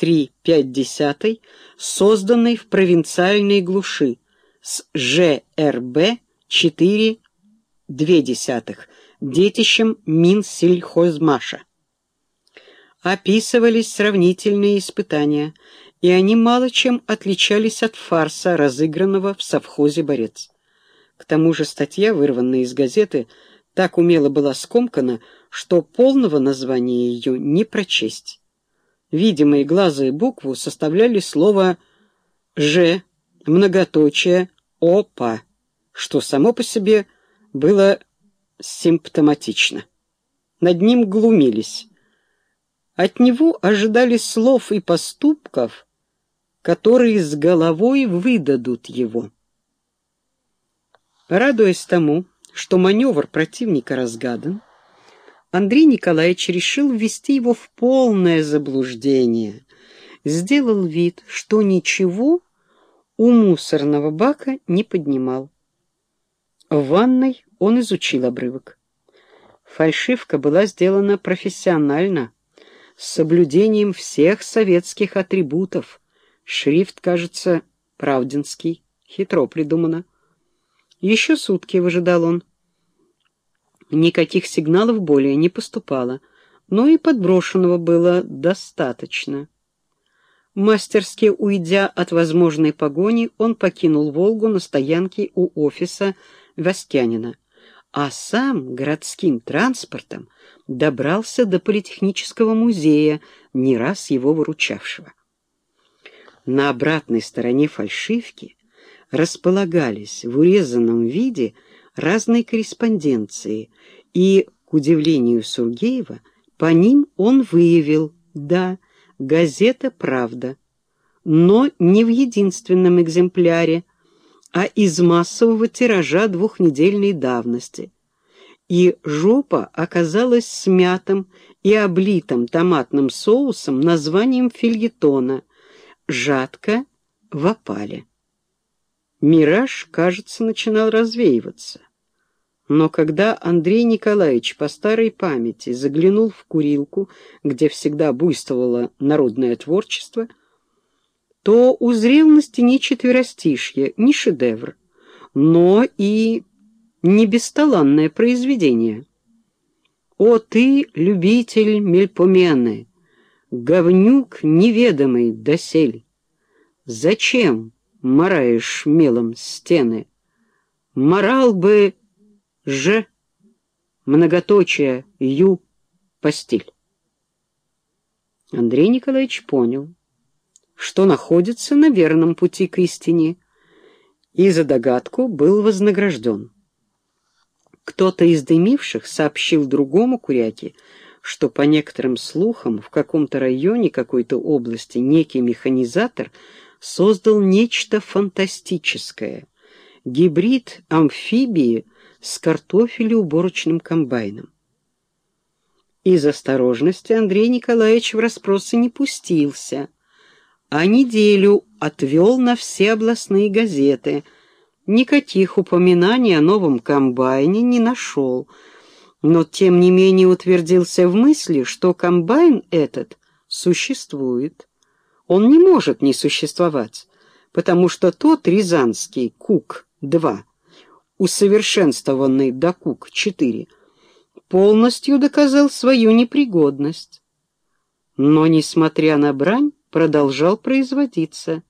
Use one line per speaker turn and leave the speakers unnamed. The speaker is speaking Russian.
3,5, созданной в провинциальной глуши, с ЖРБ 4,2, детищем Минсельхозмаша. Описывались сравнительные испытания, и они мало чем отличались от фарса, разыгранного в совхозе «Борец». К тому же статья, вырванная из газеты, так умело была скомкана, что полного названия ее не прочесть. Видимые глаза и букву составляли слово «Ж», многоточие, «Опа», что само по себе было симптоматично. Над ним глумились. От него ожидали слов и поступков, которые с головой выдадут его. Радуясь тому, что маневр противника разгадан, Андрей Николаевич решил ввести его в полное заблуждение. Сделал вид, что ничего у мусорного бака не поднимал. В ванной он изучил обрывок. Фальшивка была сделана профессионально, с соблюдением всех советских атрибутов. Шрифт, кажется, правдинский, хитро придумано. Еще сутки выжидал он. Никаких сигналов более не поступало, но и подброшенного было достаточно. Мастерски уйдя от возможной погони, он покинул «Волгу» на стоянке у офиса Васкянина, а сам городским транспортом добрался до Политехнического музея, не раз его выручавшего. На обратной стороне фальшивки располагались в урезанном виде разные корреспонденции, и, к удивлению Сургеева, по ним он выявил, да, газета «Правда», но не в единственном экземпляре, а из массового тиража двухнедельной давности. И жопа оказалась смятым и облитым томатным соусом названием фильетона «Жатка в опале». Мираж, кажется, начинал развеиваться. Но когда Андрей Николаевич по старой памяти заглянул в курилку, где всегда буйствовало народное творчество, то узрел на стене четверостишье, не шедевр, но и не бесталанное произведение. «О ты, любитель мельпомены, говнюк неведомый досель! Зачем мараешь мелом стены? Морал бы Ж, многоточие, Ю, постель. Андрей Николаевич понял, что находится на верном пути к истине, и за догадку был вознагражден. Кто-то из дымивших сообщил другому куряке, что по некоторым слухам в каком-то районе какой-то области некий механизатор создал нечто фантастическое. Гибрид амфибии — с картофелеуборочным комбайном. Из осторожности Андрей Николаевич в расспросы не пустился, а неделю отвел на все областные газеты. Никаких упоминаний о новом комбайне не нашел, но тем не менее утвердился в мысли, что комбайн этот существует. Он не может не существовать, потому что тот рязанский Кук-2 усовершенствованный Дакук-4, полностью доказал свою непригодность. Но, несмотря на брань, продолжал производиться.